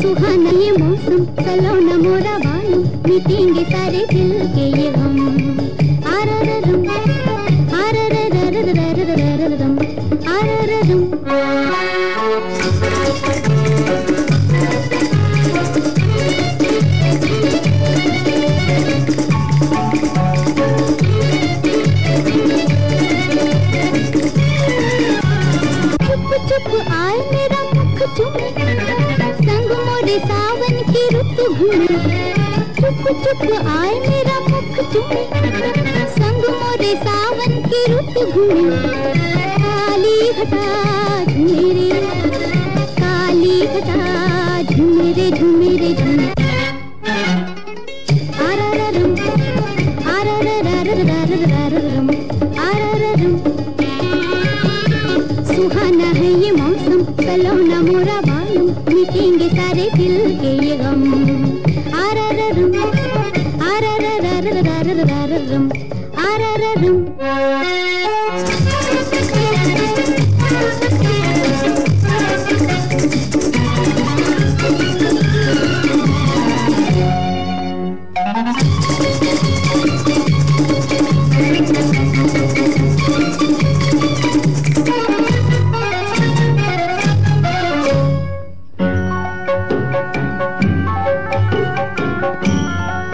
सुहाना ये मौसम सलोना मोरा बालू मिटेंगे सारे दिल के ये रुत घूमे चुप चुप, आए मेरा मुख चुमे संग मोरे सावन की रुत घूमे। काली घटा झुमेरे काली घटा झुमेरे झुमेरे झुमे। आरररम आरररररररररम आरररम बालम मिटेंगे सारे दिल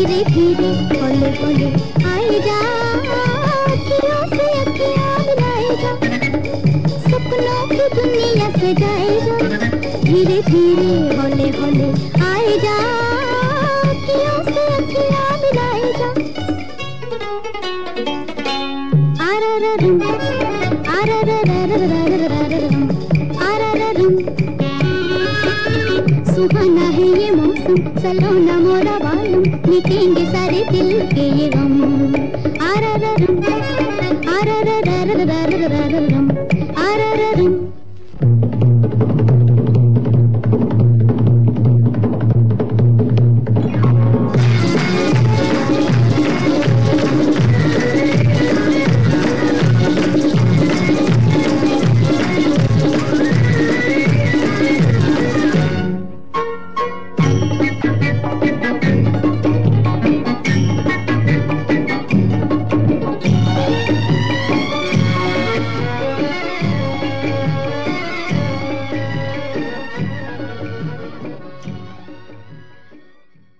ये गम आरररम आरररररररररम आरररम अखियों से अखियाँ सपनों की दुनिया सजाए जा। धीरे धीरे हौले हौले आए जा। अखियों से अखियाँ मिलाए जा। सपनों की दुनिया सजाए जा धीरे धीरे हौले हौले आए जा अखियों सुहाना है ये मौसम सलोना मोरा बालम मिटेंगे सारे दिल के ये गम। आरा रम आरा रम